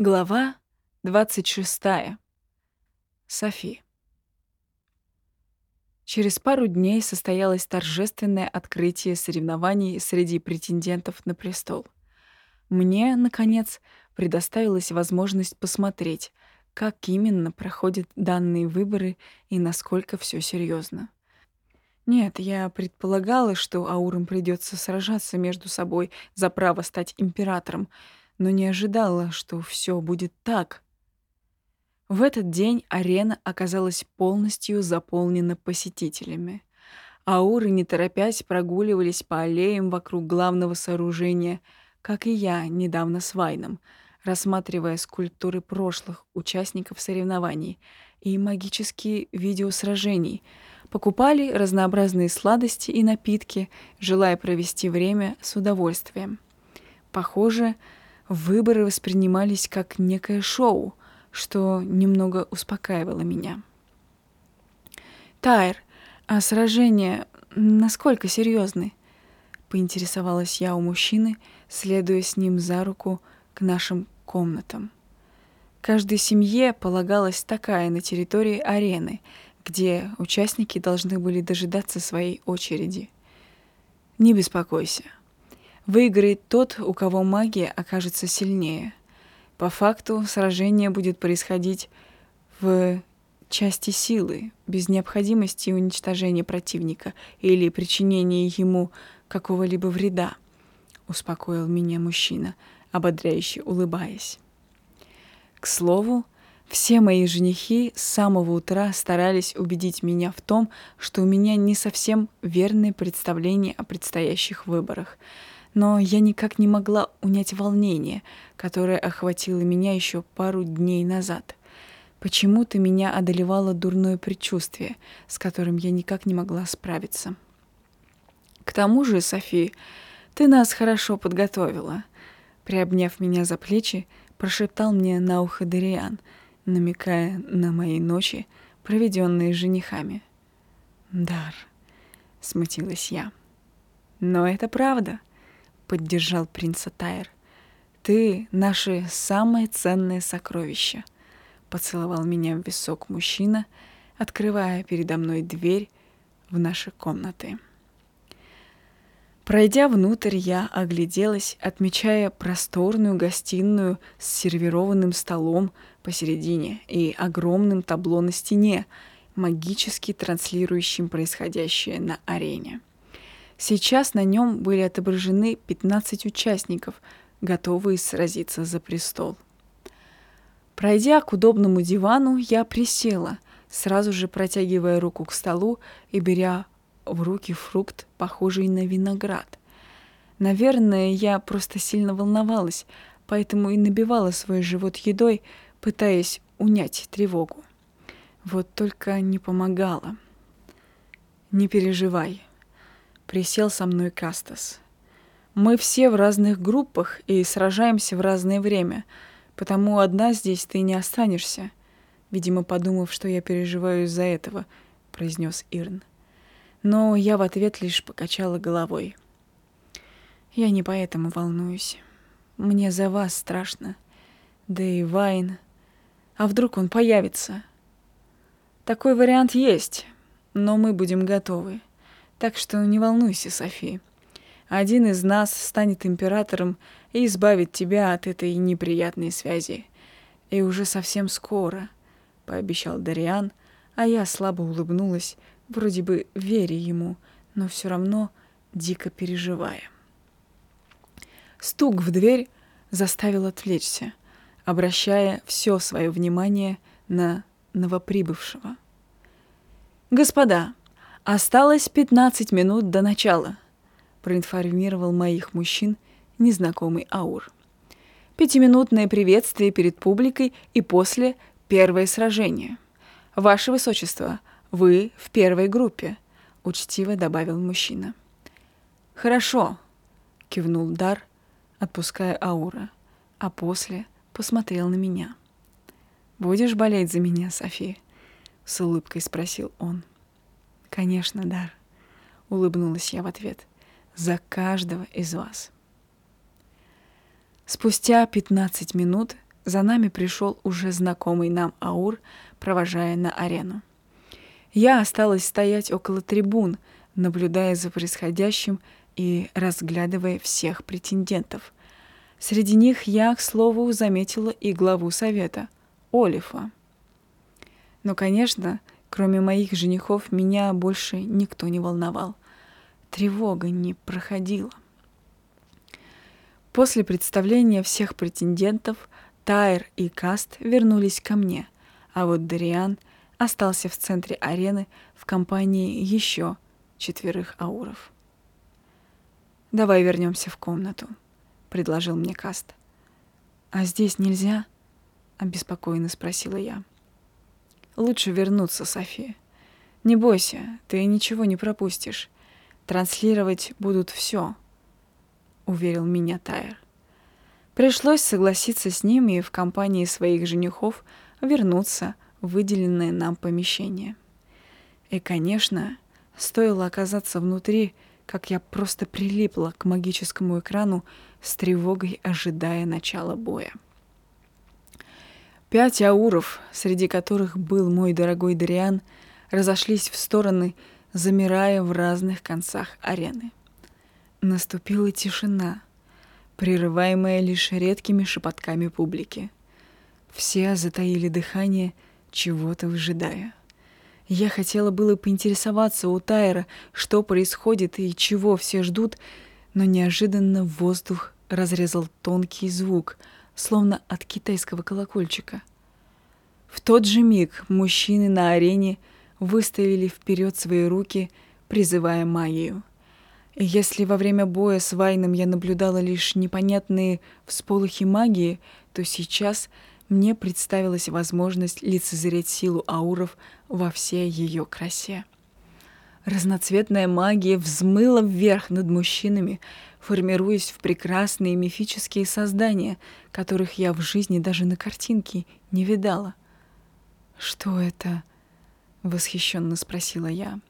Глава 26. Софи. Через пару дней состоялось торжественное открытие соревнований среди претендентов на престол. Мне, наконец, предоставилась возможность посмотреть, как именно проходят данные выборы и насколько все серьезно. Нет, я предполагала, что аурам придется сражаться между собой за право стать императором — но не ожидала, что все будет так. В этот день арена оказалась полностью заполнена посетителями. Ауры, не торопясь, прогуливались по аллеям вокруг главного сооружения, как и я недавно с Вайном, рассматривая скульптуры прошлых участников соревнований и магические видеосражений, покупали разнообразные сладости и напитки, желая провести время с удовольствием. Похоже, Выборы воспринимались как некое шоу, что немного успокаивало меня. «Тайр, а сражения насколько серьезны?» — поинтересовалась я у мужчины, следуя с ним за руку к нашим комнатам. Каждой семье полагалась такая на территории арены, где участники должны были дожидаться своей очереди. «Не беспокойся», Выиграет тот, у кого магия окажется сильнее. По факту сражение будет происходить в части силы, без необходимости уничтожения противника или причинения ему какого-либо вреда, успокоил меня мужчина, ободряюще улыбаясь. К слову, все мои женихи с самого утра старались убедить меня в том, что у меня не совсем верное представление о предстоящих выборах — но я никак не могла унять волнение, которое охватило меня еще пару дней назад. Почему-то меня одолевало дурное предчувствие, с которым я никак не могла справиться. К тому же, Софи, ты нас хорошо подготовила. Приобняв меня за плечи, прошептал мне на ухо Дариан, намекая на мои ночи, проведенные женихами. «Дар», — смутилась я. «Но это правда», поддержал принца Тайр. Ты наше самое ценное сокровище, поцеловал меня в висок мужчина, открывая передо мной дверь в наши комнаты. Пройдя внутрь, я огляделась, отмечая просторную гостиную с сервированным столом посередине и огромным табло на стене, магически транслирующим происходящее на арене. Сейчас на нем были отображены 15 участников, готовые сразиться за престол. Пройдя к удобному дивану, я присела, сразу же протягивая руку к столу и беря в руки фрукт, похожий на виноград. Наверное, я просто сильно волновалась, поэтому и набивала свой живот едой, пытаясь унять тревогу. Вот только не помогало. «Не переживай», присел со мной Кастас. Мы все в разных группах и сражаемся в разное время, потому одна здесь ты не останешься. Видимо, подумав, что я переживаю из-за этого, произнес Ирн. Но я в ответ лишь покачала головой. Я не поэтому волнуюсь. Мне за вас страшно. Да и Вайн. А вдруг он появится? Такой вариант есть, но мы будем готовы. Так что не волнуйся, София. Один из нас станет императором и избавит тебя от этой неприятной связи. И уже совсем скоро, — пообещал Дариан, а я слабо улыбнулась, вроде бы веря ему, но все равно дико переживая. Стук в дверь заставил отвлечься, обращая все свое внимание на новоприбывшего. «Господа, «Осталось пятнадцать минут до начала», — проинформировал моих мужчин незнакомый Аур. «Пятиминутное приветствие перед публикой и после первое сражение. Ваше Высочество, вы в первой группе», — учтиво добавил мужчина. «Хорошо», — кивнул Дар, отпуская Аура, а после посмотрел на меня. «Будешь болеть за меня, София?» — с улыбкой спросил он. Конечно, Дар, улыбнулась я в ответ. За каждого из вас. Спустя 15 минут За нами пришел уже знакомый нам Аур, провожая на арену. Я осталась стоять около трибун, наблюдая за происходящим и разглядывая всех претендентов. Среди них я, к слову, заметила и главу совета, Олифа. Но, конечно, кроме моих женихов, меня больше никто не волновал. Тревога не проходила. После представления всех претендентов Тайр и Каст вернулись ко мне, а вот Дариан остался в центре арены в компании еще четверых ауров. «Давай вернемся в комнату», — предложил мне Каст. «А здесь нельзя?» — обеспокоенно спросила я. «Лучше вернуться, София. Не бойся, ты ничего не пропустишь. Транслировать будут все», — уверил меня Тайр. Пришлось согласиться с ним и в компании своих женихов вернуться в выделенное нам помещение. И, конечно, стоило оказаться внутри — как я просто прилипла к магическому экрану с тревогой, ожидая начала боя. Пять ауров, среди которых был мой дорогой Дариан, разошлись в стороны, замирая в разных концах арены. Наступила тишина, прерываемая лишь редкими шепотками публики. Все затаили дыхание, чего-то выжидая. Я хотела было поинтересоваться у Тайра, что происходит и чего все ждут, но неожиданно воздух разрезал тонкий звук, словно от китайского колокольчика. В тот же миг мужчины на арене выставили вперед свои руки, призывая магию. И если во время боя с Вайном я наблюдала лишь непонятные всполохи магии, то сейчас — мне представилась возможность лицезреть силу ауров во всей ее красе. Разноцветная магия взмыла вверх над мужчинами, формируясь в прекрасные мифические создания, которых я в жизни даже на картинке не видала. «Что это?» — восхищенно спросила я.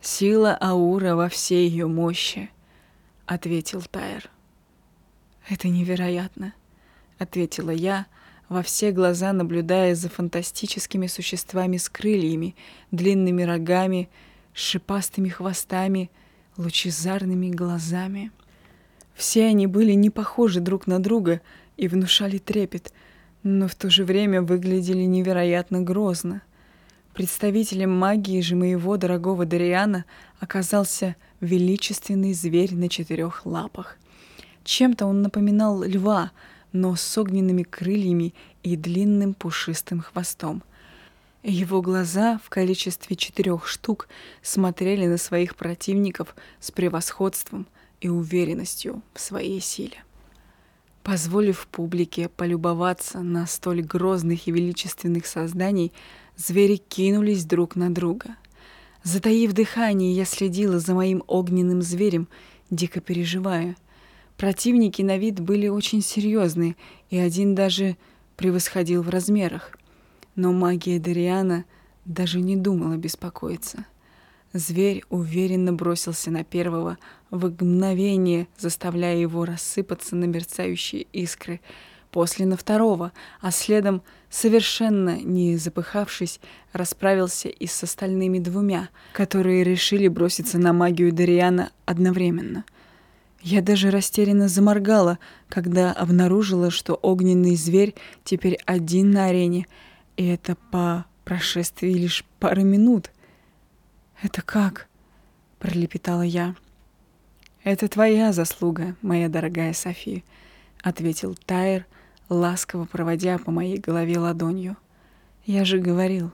«Сила Аура во всей ее мощи», — ответил Тайр. «Это невероятно», — ответила я, — во все глаза наблюдая за фантастическими существами с крыльями, длинными рогами, шипастыми хвостами, лучезарными глазами. Все они были не похожи друг на друга и внушали трепет, но в то же время выглядели невероятно грозно. Представителем магии же моего дорогого Дариана оказался величественный зверь на четырех лапах. Чем-то он напоминал льва — но с огненными крыльями и длинным пушистым хвостом. Его глаза в количестве четырех штук смотрели на своих противников с превосходством и уверенностью в своей силе. Позволив публике полюбоваться на столь грозных и величественных созданий, звери кинулись друг на друга. Затаив дыхание, я следила за моим огненным зверем, дико переживая — Противники на вид были очень серьезные, и один даже превосходил в размерах. Но магия Дариана даже не думала беспокоиться. Зверь уверенно бросился на первого, в мгновение заставляя его рассыпаться на мерцающие искры, после на второго, а следом, совершенно не запыхавшись, расправился и с остальными двумя, которые решили броситься на магию Дариана одновременно — я даже растерянно заморгала, когда обнаружила, что огненный зверь теперь один на арене, и это по прошествии лишь пары минут. «Это как?» — пролепетала я. «Это твоя заслуга, моя дорогая София», — ответил Тайр, ласково проводя по моей голове ладонью. «Я же говорил,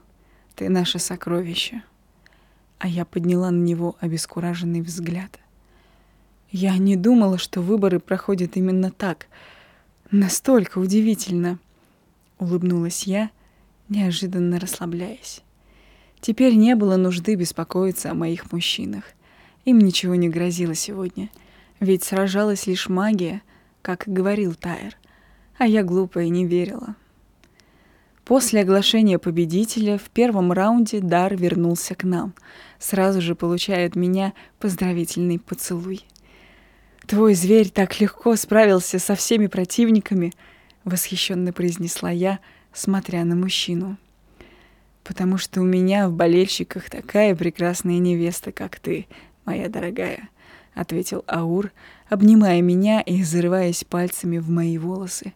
ты наше сокровище». А я подняла на него обескураженный взгляд. Я не думала, что выборы проходят именно так. Настолько удивительно. Улыбнулась я, неожиданно расслабляясь. Теперь не было нужды беспокоиться о моих мужчинах. Им ничего не грозило сегодня. Ведь сражалась лишь магия, как и говорил Тайр. А я глупая не верила. После оглашения победителя в первом раунде Дар вернулся к нам, сразу же получая от меня поздравительный поцелуй. Твой зверь так легко справился со всеми противниками, восхищенно произнесла я, смотря на мужчину. Потому что у меня в болельщиках такая прекрасная невеста, как ты, моя дорогая, ответил Аур, обнимая меня и зарываясь пальцами в мои волосы.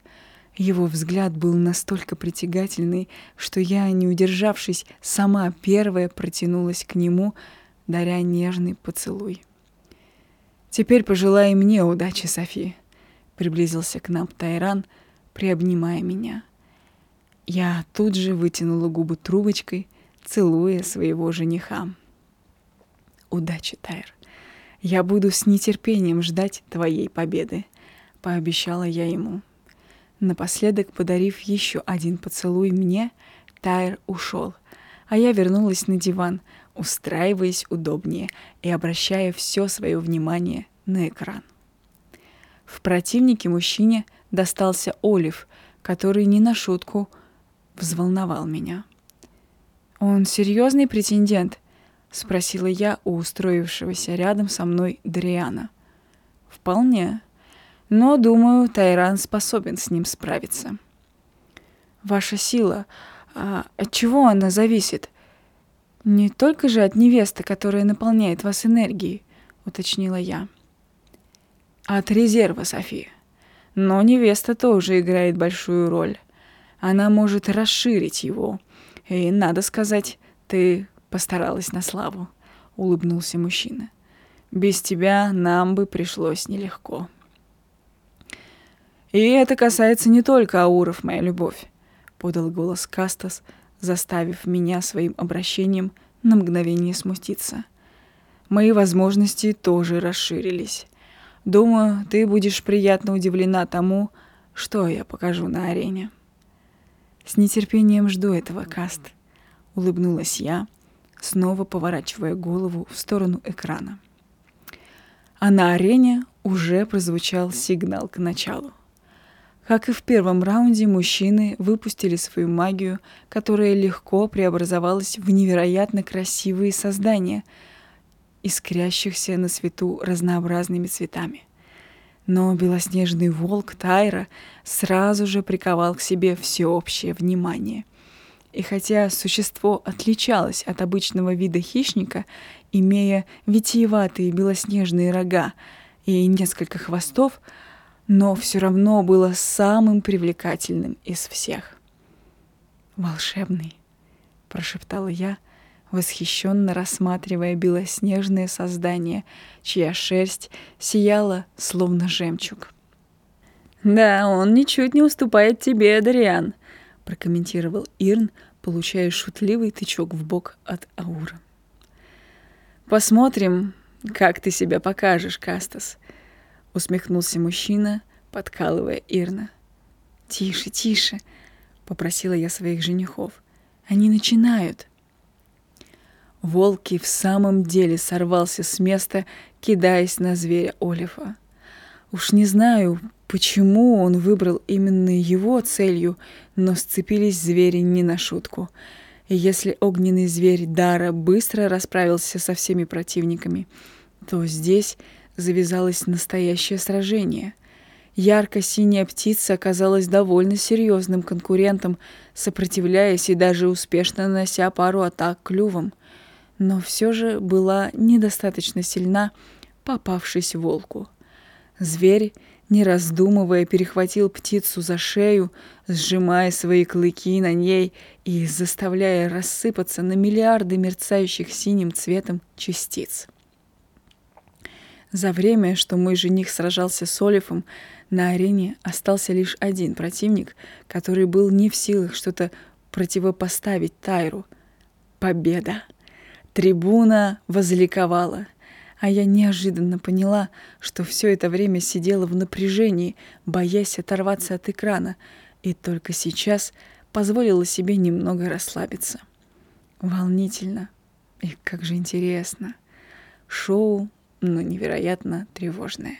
Его взгляд был настолько притягательный, что я, не удержавшись, сама первая протянулась к нему, даря нежный поцелуй. «Теперь пожелай мне удачи, Софи», — приблизился к нам Тайран, приобнимая меня. Я тут же вытянула губы трубочкой, целуя своего жениха. «Удачи, Тайр. Я буду с нетерпением ждать твоей победы», — пообещала я ему. Напоследок, подарив еще один поцелуй мне, Тайр ушел, а я вернулась на диван, устраиваясь удобнее и обращая все свое внимание на экран. В противнике мужчине достался Олив, который не на шутку взволновал меня. «Он серьезный претендент?» — спросила я у устроившегося рядом со мной Дриана. «Вполне», но, думаю, Тайран способен с ним справиться. Ваша сила, а от чего она зависит? Не только же от невесты, которая наполняет вас энергией, уточнила я. От резерва, София. Но невеста тоже играет большую роль. Она может расширить его. И, надо сказать, ты постаралась на славу, улыбнулся мужчина. Без тебя нам бы пришлось нелегко. «И это касается не только ауров, моя любовь», — подал голос Кастас, заставив меня своим обращением на мгновение смутиться. «Мои возможности тоже расширились. Думаю, ты будешь приятно удивлена тому, что я покажу на арене». «С нетерпением жду этого, Каст», — улыбнулась я, снова поворачивая голову в сторону экрана. А на арене уже прозвучал сигнал к началу. Как и в первом раунде, мужчины выпустили свою магию, которая легко преобразовалась в невероятно красивые создания, искрящихся на свету разнообразными цветами. Но белоснежный волк Тайра сразу же приковал к себе всеобщее внимание. И хотя существо отличалось от обычного вида хищника, имея витиеватые белоснежные рога и несколько хвостов, но все равно было самым привлекательным из всех. «Волшебный», — прошептала я, восхищенно рассматривая белоснежное создание, чья шерсть сияла, словно жемчуг. «Да, он ничуть не уступает тебе, Дариан», — прокомментировал Ирн, получая шутливый тычок в бок от Аура. «Посмотрим, как ты себя покажешь, Кастас», — усмехнулся мужчина, подкалывая Ирна. «Тише, тише!» — попросила я своих женихов. «Они начинают!» Волки в самом деле сорвался с места, кидаясь на зверя Олифа. Уж не знаю, почему он выбрал именно его целью, но сцепились звери не на шутку. И если огненный зверь Дара быстро расправился со всеми противниками, то здесь завязалось настоящее сражение. Ярко-синяя птица оказалась довольно серьезным конкурентом, сопротивляясь и даже успешно нанося пару атак клювом. Но все же была недостаточно сильна, попавшись волку. Зверь, не раздумывая, перехватил птицу за шею, сжимая свои клыки на ней и заставляя рассыпаться на миллиарды мерцающих синим цветом частиц. За время, что мой жених сражался с Олифом, на арене остался лишь один противник, который был не в силах что-то противопоставить Тайру. Победа! Трибуна возликовала, а я неожиданно поняла, что все это время сидела в напряжении, боясь оторваться от экрана, и только сейчас позволила себе немного расслабиться. Волнительно и как же интересно. Шоу, но невероятно тревожное.